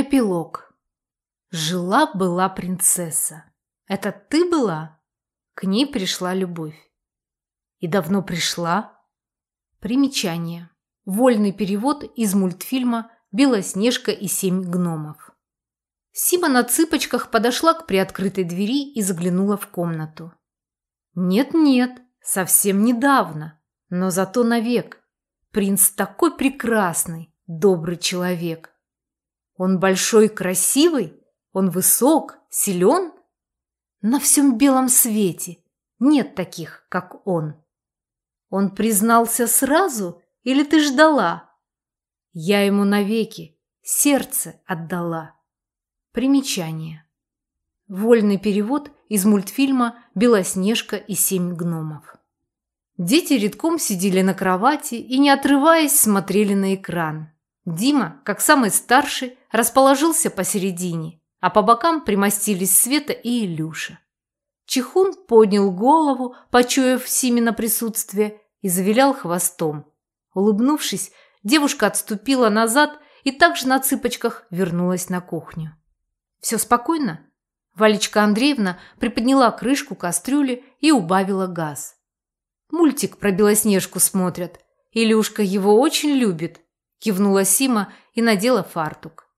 Эпилог. Жила-была принцесса. Это ты была? К ней пришла любовь. И давно пришла? Примечание. Вольный перевод из мультфильма «Белоснежка и семь гномов». Сима на цыпочках подошла к приоткрытой двери и заглянула в комнату. Нет-нет, совсем недавно, но зато навек. Принц такой прекрасный, добрый человек. Он большой красивый? Он высок, силен? На всем белом свете нет таких, как он. Он признался сразу или ты ждала? Я ему навеки сердце отдала. Примечание. Вольный перевод из мультфильма «Белоснежка и семь гномов». Дети редком сидели на кровати и, не отрываясь, смотрели на экран. Дима, как самый старший, расположился посередине, а по бокам примостились Света и Илюша. Чехун поднял голову, почуяв Симина присутствие, и завилял хвостом. Улыбнувшись, девушка отступила назад и также на цыпочках вернулась на кухню. «Все спокойно?» Валечка Андреевна приподняла крышку кастрюли и убавила газ. «Мультик про Белоснежку смотрят. Илюшка его очень любит», – кивнула Сима и надела фартук.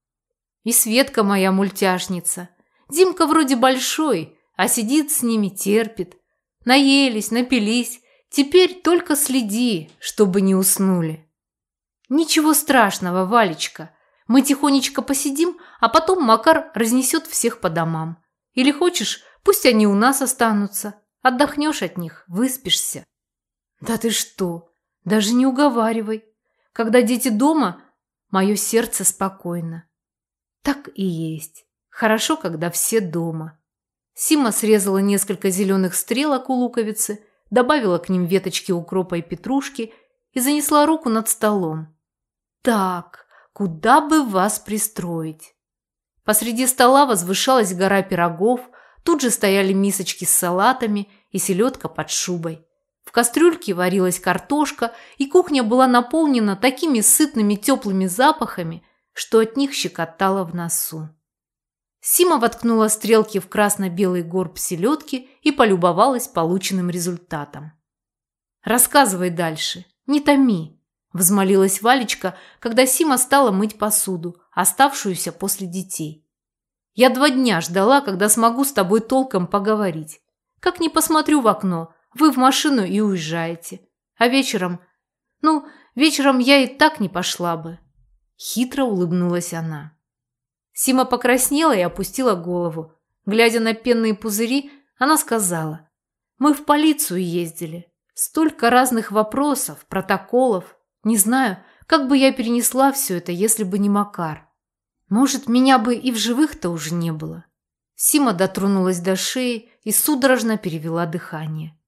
«И Светка моя мультяшница. Димка вроде большой, а сидит с ними, терпит. Наелись, напились. Теперь только следи, чтобы не уснули». «Ничего страшного, Валечка. Мы тихонечко посидим, а потом Макар разнесет всех по домам. Или хочешь, пусть они у нас останутся. Отдохнешь от них, выспишься. Да ты что? Даже не уговаривай. Когда дети дома, мое сердце спокойно. Так и есть. Хорошо, когда все дома. Сима срезала несколько зеленых стрелок у луковицы, добавила к ним веточки укропа и петрушки и занесла руку над столом. Так, куда бы вас пристроить? Посреди стола возвышалась гора пирогов, тут же стояли мисочки с салатами и селедка под шубой. В кастрюльке варилась картошка, и кухня была наполнена такими сытными теплыми запахами, что от них щекотало в носу. Сима воткнула стрелки в красно-белый горб селедки и полюбовалась полученным результатом. «Рассказывай дальше, не томи», – взмолилась Валечка, когда Сима стала мыть посуду, оставшуюся после детей. «Я два дня ждала, когда смогу с тобой толком поговорить. Как не посмотрю в окно, вы в машину и уезжаете. А вечером... Ну, вечером я и так не пошла бы». Хитро улыбнулась она. Сима покраснела и опустила голову. Глядя на пенные пузыри, она сказала. «Мы в полицию ездили. Столько разных вопросов, протоколов. Не знаю, как бы я перенесла все это, если бы не Макар? Может, меня бы и в живых-то уже не было. Сима дотронулась до шеи и судорожно перевела дыхание.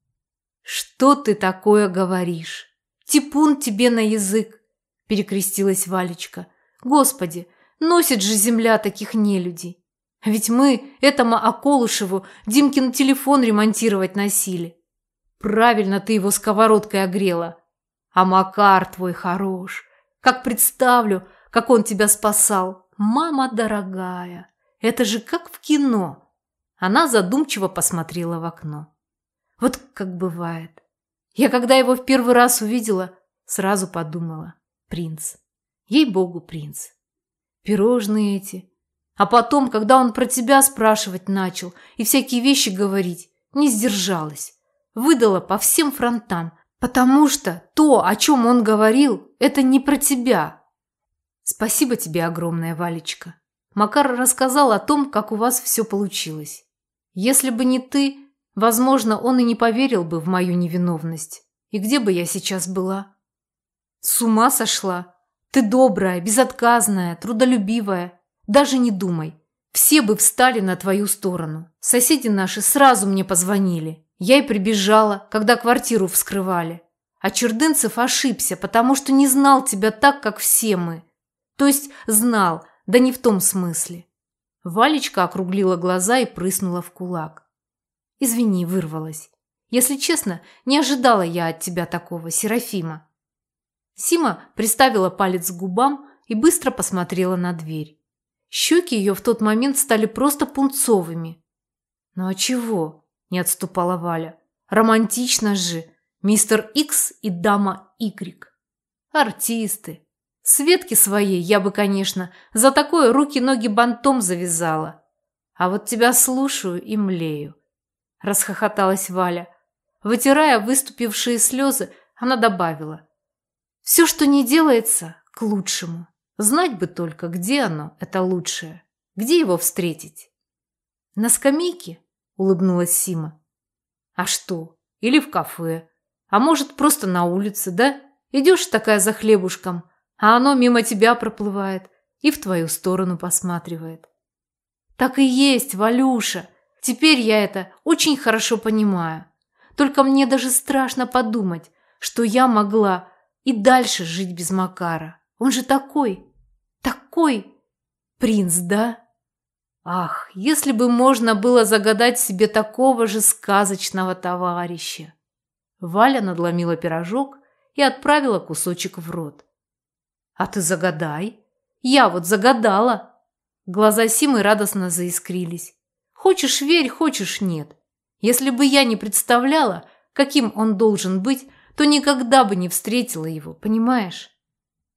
«Что ты такое говоришь? Типун тебе на язык!» – перекрестилась Валечка. «Господи, носит же земля таких нелюдей! Ведь мы этому Аколушеву Димкин телефон ремонтировать носили. Правильно ты его сковородкой огрела. А Макар твой хорош. Как представлю, как он тебя спасал. Мама дорогая, это же как в кино. Она задумчиво посмотрела в окно. Вот как бывает. Я когда его в первый раз увидела, сразу подумала. Принц. Ей-богу, принц. Пирожные эти. А потом, когда он про тебя спрашивать начал и всякие вещи говорить, не сдержалась. Выдала по всем фронтам, Потому что то, о чем он говорил, это не про тебя. Спасибо тебе огромное, Валечка. Макар рассказал о том, как у вас все получилось. Если бы не ты, возможно, он и не поверил бы в мою невиновность. И где бы я сейчас была? С ума сошла. Ты добрая, безотказная, трудолюбивая. Даже не думай. Все бы встали на твою сторону. Соседи наши сразу мне позвонили. Я и прибежала, когда квартиру вскрывали. А Чердынцев ошибся, потому что не знал тебя так, как все мы. То есть знал, да не в том смысле. Валечка округлила глаза и прыснула в кулак. Извини, вырвалась. Если честно, не ожидала я от тебя такого, Серафима. Сима приставила палец к губам и быстро посмотрела на дверь. Щеки ее в тот момент стали просто пунцовыми. «Ну а чего?» – не отступала Валя. «Романтично же! Мистер Икс и дама Игрек. Артисты. Светки своей я бы, конечно, за такое руки-ноги бантом завязала. А вот тебя слушаю и млею. Расхохоталась Валя. Вытирая выступившие слезы, она добавила. Все, что не делается, к лучшему. Знать бы только, где оно, это лучшее. Где его встретить? На скамейке? Улыбнулась Сима. А что? Или в кафе? А может, просто на улице, да? Идешь такая за хлебушком, а оно мимо тебя проплывает и в твою сторону посматривает. Так и есть, Валюша. Теперь я это очень хорошо понимаю. Только мне даже страшно подумать, что я могла и дальше жить без Макара. Он же такой, такой принц, да? Ах, если бы можно было загадать себе такого же сказочного товарища. Валя надломила пирожок и отправила кусочек в рот. «А ты загадай!» «Я вот загадала!» Глаза Симы радостно заискрились. «Хочешь верь, хочешь нет. Если бы я не представляла, каким он должен быть, то никогда бы не встретила его, понимаешь?»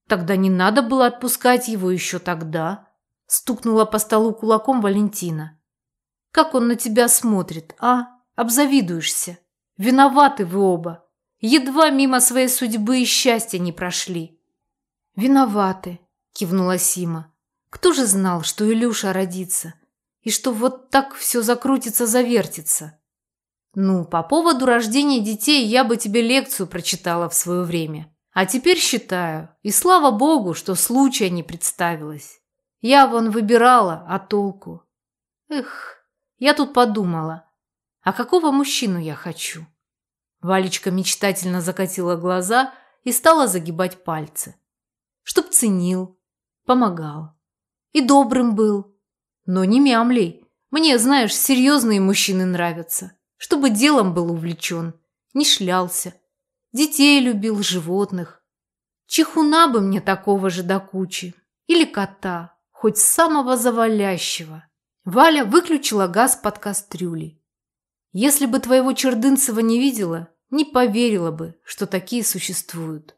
«Тогда не надо было отпускать его еще тогда», стукнула по столу кулаком Валентина. «Как он на тебя смотрит, а? Обзавидуешься. Виноваты вы оба. Едва мимо своей судьбы и счастья не прошли. Виноваты, кивнула Сима. Кто же знал, что Илюша родится? И что вот так все закрутится-завертится? Ну, по поводу рождения детей я бы тебе лекцию прочитала в свое время. А теперь считаю, и слава богу, что случая не представилось. Я вон выбирала, а толку? Эх, я тут подумала, а какого мужчину я хочу? Валечка мечтательно закатила глаза и стала загибать пальцы. Чтоб ценил, помогал. И добрым был. Но не мямлей. Мне, знаешь, серьезные мужчины нравятся. Чтобы делом был увлечен, не шлялся. Детей любил, животных. Чехуна бы мне такого же до кучи. Или кота, хоть самого завалящего. Валя выключила газ под кастрюлей. Если бы твоего Чердынцева не видела, не поверила бы, что такие существуют.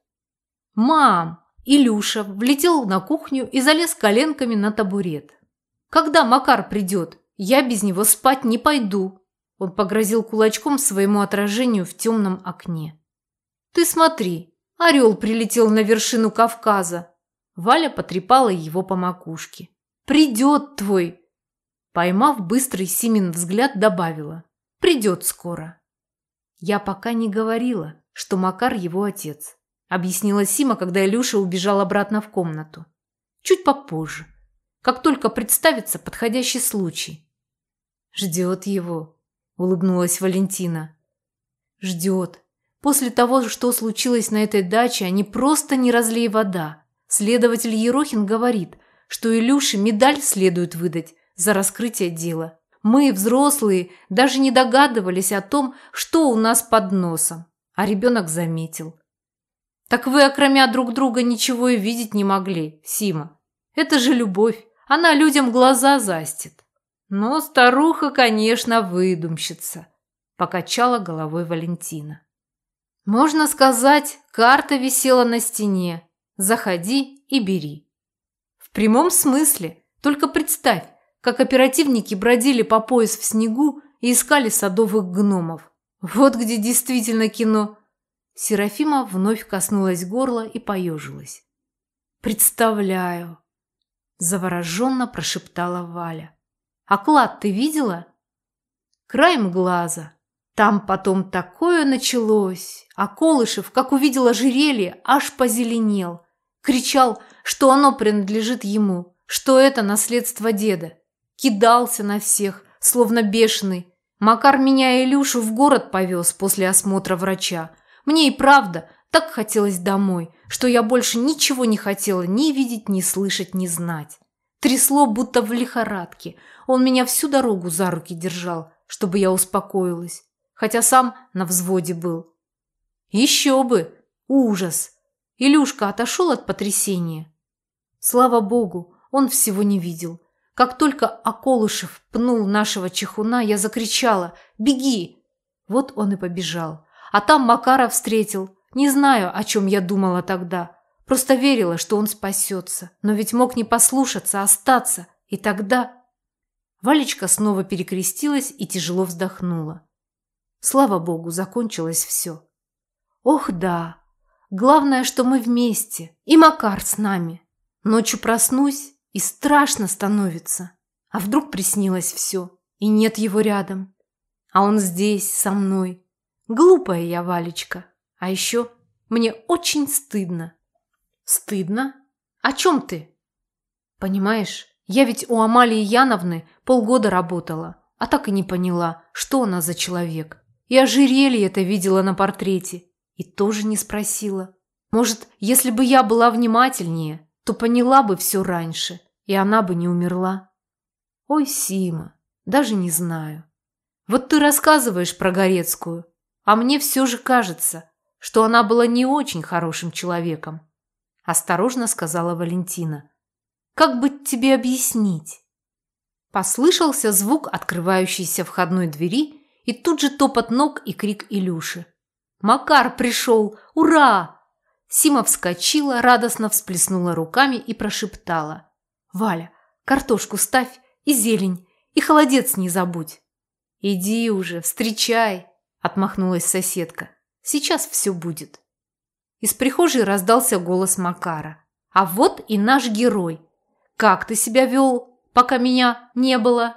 «Мам!» Илюша влетел на кухню и залез коленками на табурет. «Когда Макар придет? Я без него спать не пойду!» Он погрозил кулачком своему отражению в темном окне. «Ты смотри, орел прилетел на вершину Кавказа!» Валя потрепала его по макушке. «Придет твой!» Поймав быстрый Симин взгляд, добавила. «Придет скоро!» «Я пока не говорила, что Макар его отец», объяснила Сима, когда Илюша убежал обратно в комнату. «Чуть попозже, как только представится подходящий случай». «Ждет его», – улыбнулась Валентина. «Ждет. После того, что случилось на этой даче, они просто не разлей вода. Следователь Ерохин говорит, что Илюше медаль следует выдать за раскрытие дела. Мы, взрослые, даже не догадывались о том, что у нас под носом. А ребенок заметил. Так вы, окромя друг друга, ничего и видеть не могли, Сима. Это же любовь. Она людям глаза застит. Но старуха, конечно, выдумщица. Покачала головой Валентина. Можно сказать, карта висела на стене. Заходи и бери. В прямом смысле. Только представь, как оперативники бродили по пояс в снегу и искали садовых гномов. Вот где действительно кино. Серафима вновь коснулась горла и поежилась. «Представляю!» – завороженно прошептала Валя. «А клад ты видела?» «Краем глаза. Там потом такое началось. А Колышев, как увидел ожерелье, аж позеленел. Кричал, что оно принадлежит ему, что это наследство деда кидался на всех, словно бешеный. Макар меня и Илюшу в город повез после осмотра врача. Мне и правда так хотелось домой, что я больше ничего не хотела ни видеть, ни слышать, ни знать. Трясло, будто в лихорадке. Он меня всю дорогу за руки держал, чтобы я успокоилась, хотя сам на взводе был. Еще бы! Ужас! Илюшка отошел от потрясения. Слава богу, он всего не видел – Как только Аколышев пнул нашего чехуна, я закричала «Беги!». Вот он и побежал. А там Макара встретил. Не знаю, о чем я думала тогда. Просто верила, что он спасется. Но ведь мог не послушаться, а остаться. И тогда... Валечка снова перекрестилась и тяжело вздохнула. Слава богу, закончилось все. Ох, да. Главное, что мы вместе. И Макар с нами. Ночью проснусь, и страшно становится. А вдруг приснилось все, и нет его рядом. А он здесь, со мной. Глупая я, Валечка. А еще мне очень стыдно. Стыдно? О чем ты? Понимаешь, я ведь у Амалии Яновны полгода работала, а так и не поняла, что она за человек. И ожерелье это видела на портрете. И тоже не спросила. Может, если бы я была внимательнее, то поняла бы все раньше, и она бы не умерла. Ой, Сима, даже не знаю. Вот ты рассказываешь про Горецкую, а мне все же кажется, что она была не очень хорошим человеком. Осторожно сказала Валентина. Как бы тебе объяснить? Послышался звук открывающейся входной двери и тут же топот ног и крик Илюши. «Макар пришел! Ура!» Сима вскочила, радостно всплеснула руками и прошептала. «Валя, картошку ставь и зелень, и холодец не забудь». «Иди уже, встречай!» – отмахнулась соседка. «Сейчас все будет». Из прихожей раздался голос Макара. «А вот и наш герой. Как ты себя вел, пока меня не было?»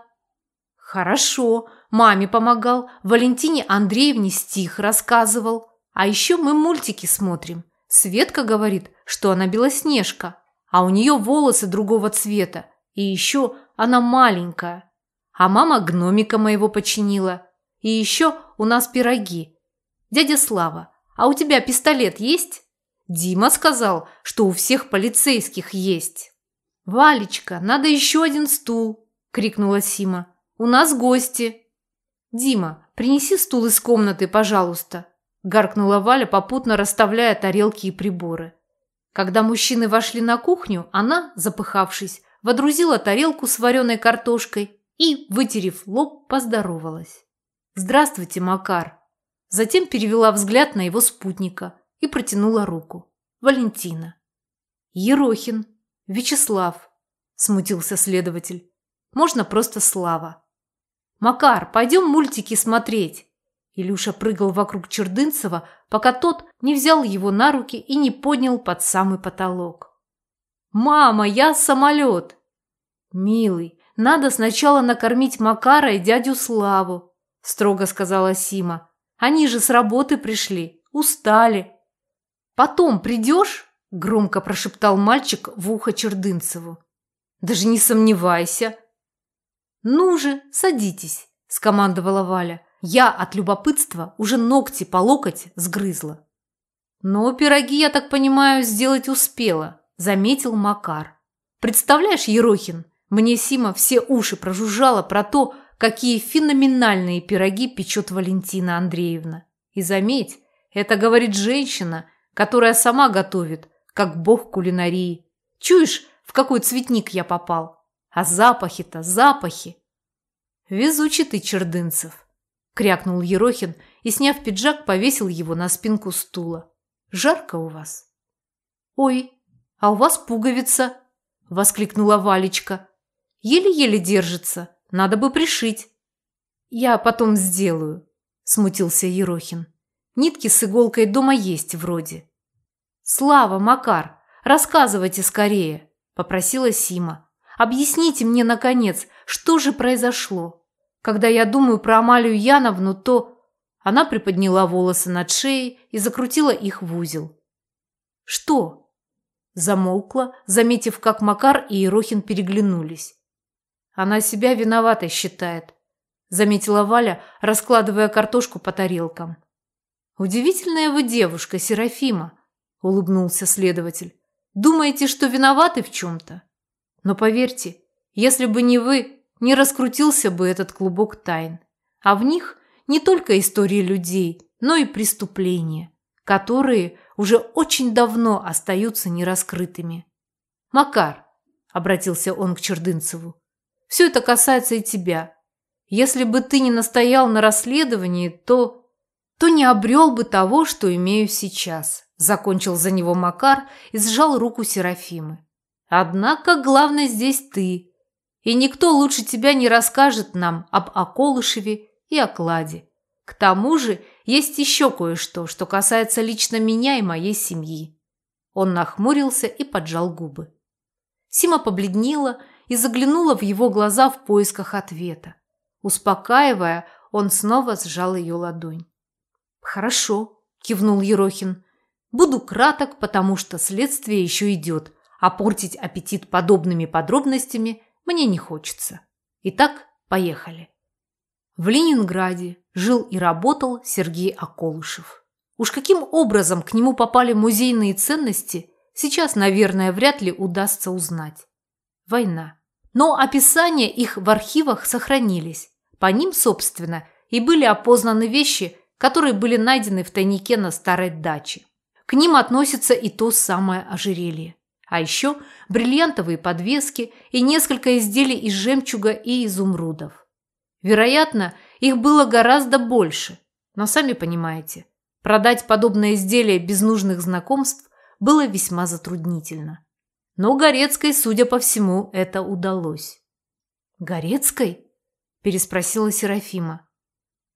«Хорошо. Маме помогал, Валентине Андреевне стих рассказывал. А еще мы мультики смотрим. Светка говорит, что она белоснежка, а у нее волосы другого цвета. И еще она маленькая. А мама гномика моего починила. И еще у нас пироги. Дядя Слава, а у тебя пистолет есть? Дима сказал, что у всех полицейских есть. «Валечка, надо еще один стул!» – крикнула Сима. «У нас гости!» «Дима, принеси стул из комнаты, пожалуйста», – гаркнула Валя, попутно расставляя тарелки и приборы. Когда мужчины вошли на кухню, она, запыхавшись, водрузила тарелку с вареной картошкой и, вытерев лоб, поздоровалась. «Здравствуйте, Макар!» Затем перевела взгляд на его спутника и протянула руку. «Валентина». «Ерохин. Вячеслав», – смутился следователь. «Можно просто Слава». «Макар, пойдем мультики смотреть!» Илюша прыгал вокруг Чердынцева, пока тот не взял его на руки и не поднял под самый потолок. «Мама, я самолет!» «Милый, надо сначала накормить Макара и дядю Славу», строго сказала Сима. «Они же с работы пришли, устали». «Потом придешь?» громко прошептал мальчик в ухо Чердынцеву. «Даже не сомневайся», «Ну же, садитесь», – скомандовала Валя. Я от любопытства уже ногти по локоть сгрызла. «Но пироги, я так понимаю, сделать успела», – заметил Макар. «Представляешь, Ерохин, мне Сима все уши прожужжала про то, какие феноменальные пироги печет Валентина Андреевна. И заметь, это говорит женщина, которая сама готовит, как бог кулинарии. Чуешь, в какой цветник я попал?» А запахи-то, запахи. Везучий ты, Чердынцев, крякнул Ерохин и, сняв пиджак, повесил его на спинку стула. Жарко у вас. Ой, а у вас пуговица, воскликнула Валечка. Еле-еле держится, надо бы пришить. Я потом сделаю, смутился Ерохин. Нитки с иголкой дома есть вроде. Слава, Макар, рассказывайте скорее, попросила Сима. Объясните мне, наконец, что же произошло? Когда я думаю про Амалию Яновну, то...» Она приподняла волосы над шеей и закрутила их в узел. «Что?» Замолкла, заметив, как Макар и Ерохин переглянулись. «Она себя виноватой считает», – заметила Валя, раскладывая картошку по тарелкам. «Удивительная вы девушка, Серафима», – улыбнулся следователь. «Думаете, что виноваты в чем-то?» Но поверьте, если бы не вы, не раскрутился бы этот клубок тайн. А в них не только истории людей, но и преступления, которые уже очень давно остаются нераскрытыми. «Макар», – обратился он к Чердынцеву, Все это касается и тебя. Если бы ты не настоял на расследовании, то... то не обрел бы того, что имею сейчас», – закончил за него Макар и сжал руку Серафимы. «Однако главное здесь ты, и никто лучше тебя не расскажет нам об Околышеве и окладе. К тому же есть еще кое-что, что касается лично меня и моей семьи». Он нахмурился и поджал губы. Сима побледнела и заглянула в его глаза в поисках ответа. Успокаивая, он снова сжал ее ладонь. «Хорошо», – кивнул Ерохин. «Буду краток, потому что следствие еще идет, а портить аппетит подобными подробностями мне не хочется. Итак, поехали». В Ленинграде жил и работал Сергей Аколышев. Уж каким образом к нему попали музейные ценности, сейчас, наверное, вряд ли удастся узнать. Война. Но описания их в архивах сохранились. По ним, собственно, и были опознаны вещи, которые были найдены в тайнике на старой даче. К ним относится и то самое ожерелье. А еще бриллиантовые подвески и несколько изделий из жемчуга и изумрудов. Вероятно, их было гораздо больше, но сами понимаете, продать подобное изделие без нужных знакомств было весьма затруднительно. Но Горецкой, судя по всему, это удалось. «Горецкой?» – переспросила Серафима.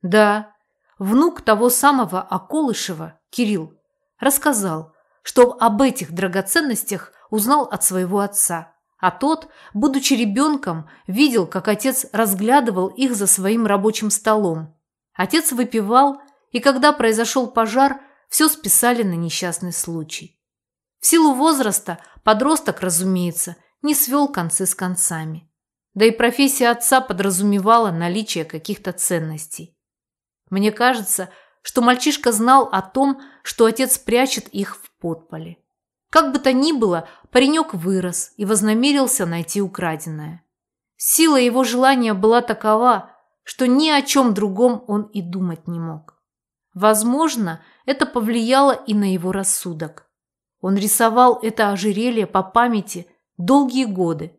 «Да, внук того самого Аколышева, Кирилл, рассказал, что об этих драгоценностях узнал от своего отца, а тот, будучи ребенком, видел, как отец разглядывал их за своим рабочим столом. Отец выпивал, и когда произошел пожар, все списали на несчастный случай. В силу возраста подросток, разумеется, не свел концы с концами. Да и профессия отца подразумевала наличие каких-то ценностей. Мне кажется, что мальчишка знал о том, что отец прячет их в подполе. Как бы то ни было, паренек вырос и вознамерился найти украденное. Сила его желания была такова, что ни о чем другом он и думать не мог. Возможно, это повлияло и на его рассудок. Он рисовал это ожерелье по памяти долгие годы,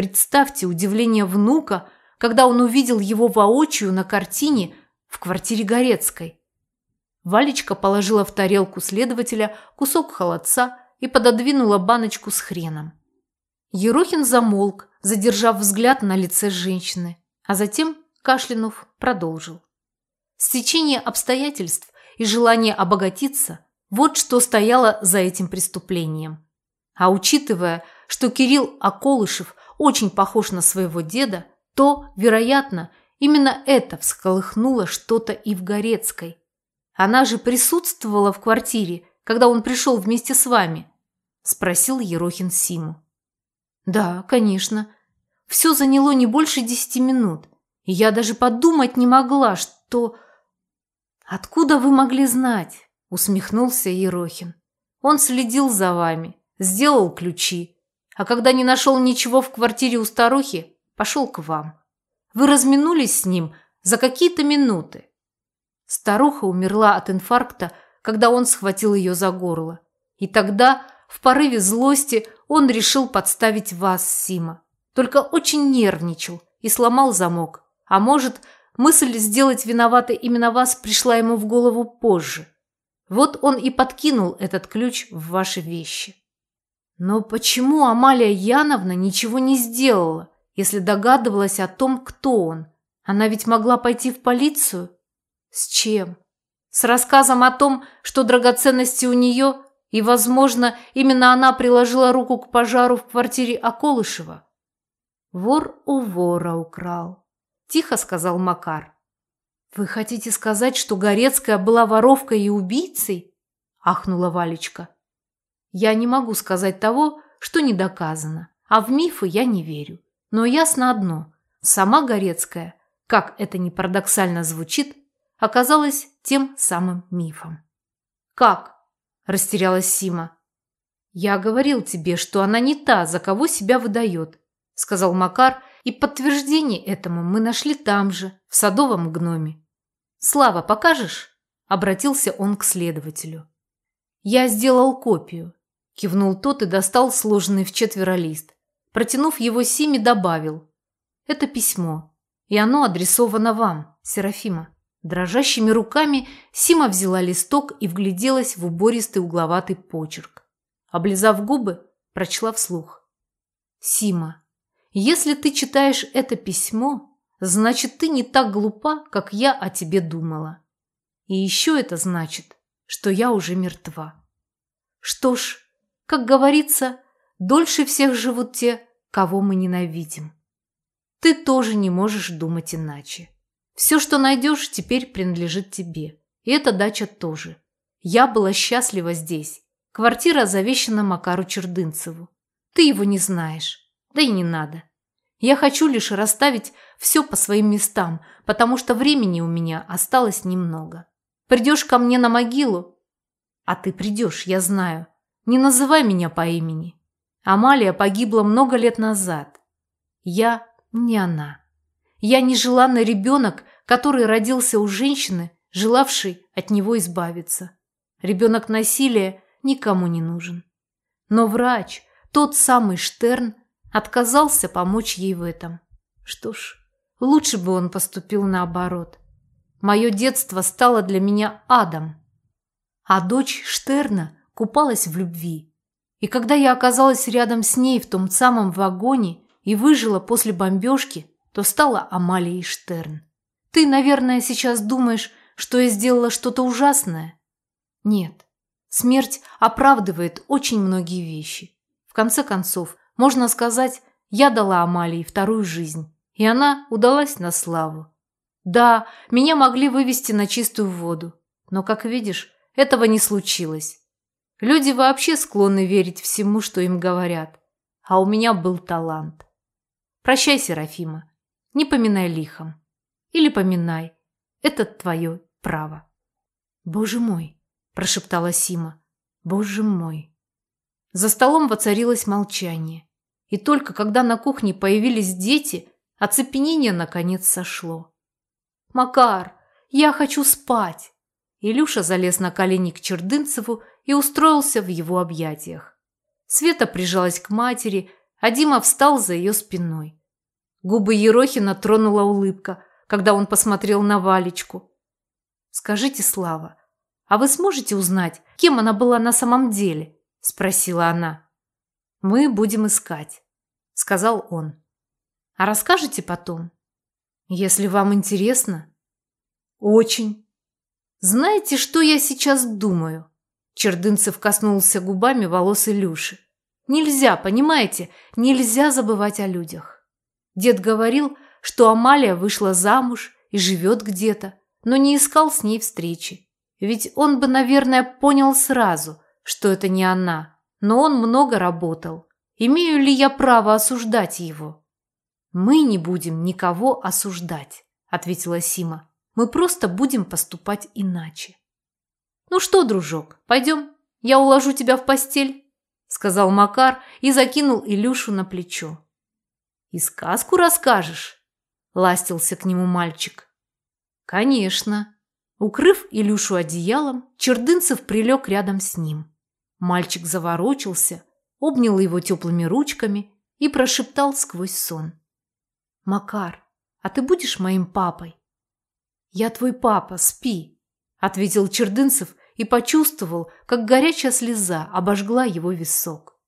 Представьте удивление внука, когда он увидел его воочию на картине в квартире Горецкой. Валечка положила в тарелку следователя кусок холодца и пододвинула баночку с хреном. Ерохин замолк, задержав взгляд на лице женщины, а затем, кашлянув, продолжил. Стечение обстоятельств и желание обогатиться – вот что стояло за этим преступлением. А учитывая, что Кирилл Аколышев очень похож на своего деда, то, вероятно, именно это всколыхнуло что-то и в Горецкой. Она же присутствовала в квартире, когда он пришел вместе с вами, спросил Ерохин Симу. Да, конечно. Все заняло не больше десяти минут. Я даже подумать не могла, что... Откуда вы могли знать? Усмехнулся Ерохин. Он следил за вами, сделал ключи, а когда не нашел ничего в квартире у старухи, пошел к вам. Вы разминулись с ним за какие-то минуты. Старуха умерла от инфаркта, когда он схватил ее за горло. И тогда, в порыве злости, он решил подставить вас, Сима. Только очень нервничал и сломал замок. А может, мысль сделать виноватой именно вас пришла ему в голову позже. Вот он и подкинул этот ключ в ваши вещи. Но почему Амалия Яновна ничего не сделала, если догадывалась о том, кто он? Она ведь могла пойти в полицию? С чем? С рассказом о том, что драгоценности у нее, и, возможно, именно она приложила руку к пожару в квартире Аколышева? Вор у вора украл, тихо сказал Макар. Вы хотите сказать, что Горецкая была воровкой и убийцей? ахнула Валечка. Я не могу сказать того, что не доказано, а в мифы я не верю. Но ясно одно – сама Горецкая, как это ни парадоксально звучит, оказалась тем самым мифом. «Как?» – растерялась Сима. «Я говорил тебе, что она не та, за кого себя выдает», – сказал Макар, и подтверждение этому мы нашли там же, в садовом гноме. «Слава, покажешь?» – обратился он к следователю. «Я сделал копию, Кивнул тот и достал сложенный в четверо лист. Протянув его Симе, добавил. Это письмо, и оно адресовано вам, Серафима». Дрожащими руками Сима взяла листок и вгляделась в убористый угловатый почерк. Облизав губы, прочла вслух. «Сима, если ты читаешь это письмо, значит, ты не так глупа, как я о тебе думала. И еще это значит, что я уже мертва. Что ж, как говорится, дольше всех живут те, кого мы ненавидим. Ты тоже не можешь думать иначе. Все, что найдешь, теперь принадлежит тебе. И эта дача тоже. Я была счастлива здесь. Квартира завещана Макару Чердынцеву. Ты его не знаешь. Да и не надо. Я хочу лишь расставить все по своим местам, потому что времени у меня осталось немного. Придешь ко мне на могилу? А ты придешь, я знаю. Не называй меня по имени. Амалия погибла много лет назад. Я не она. Я нежеланный ребенок, который родился у женщины, желавшей от него избавиться. Ребенок насилия никому не нужен. Но врач, тот самый Штерн, отказался помочь ей в этом. Что ж, лучше бы он поступил наоборот. Мое детство стало для меня адом. А дочь Штерна купалась в любви. И когда я оказалась рядом с ней в том самом вагоне и выжила после бомбежки, то стала Амалией Штерн. Ты, наверное, сейчас думаешь, что я сделала что-то ужасное? Нет. Смерть оправдывает очень многие вещи. В конце концов, можно сказать, я дала Амалии вторую жизнь, и она удалась на славу. Да, меня могли вывести на чистую воду, но, как видишь, этого не случилось. Люди вообще склонны верить всему, что им говорят, а у меня был талант. Прощай, Серафима, не поминай лихом. Или поминай, это твое право. Боже мой, прошептала Сима, боже мой. За столом воцарилось молчание. И только когда на кухне появились дети, оцепенение наконец сошло. «Макар, я хочу спать!» Илюша залез на колени к Чердынцеву и устроился в его объятиях. Света прижалась к матери, а Дима встал за ее спиной. Губы Ерохина тронула улыбка, когда он посмотрел на Валечку. «Скажите, Слава, а вы сможете узнать, кем она была на самом деле?» – спросила она. «Мы будем искать», – сказал он. «А расскажете потом?» «Если вам интересно». «Очень». «Знаете, что я сейчас думаю?» Чердынцев коснулся губами волос Илюши. «Нельзя, понимаете, нельзя забывать о людях». Дед говорил, что Амалия вышла замуж и живет где-то, но не искал с ней встречи. Ведь он бы, наверное, понял сразу, что это не она, но он много работал. Имею ли я право осуждать его? Мы не будем никого осуждать, ответила Сима. Мы просто будем поступать иначе. Ну что, дружок, пойдем, я уложу тебя в постель, сказал Макар и закинул Илюшу на плечо. И сказку расскажешь? Ластился к нему мальчик. Конечно. Укрыв Илюшу одеялом, Чердынцев прилег рядом с ним. Мальчик заворочился, обнял его теплыми ручками и прошептал сквозь сон. «Макар, а ты будешь моим папой?» «Я твой папа, спи», – ответил Чердынцев и почувствовал, как горячая слеза обожгла его висок.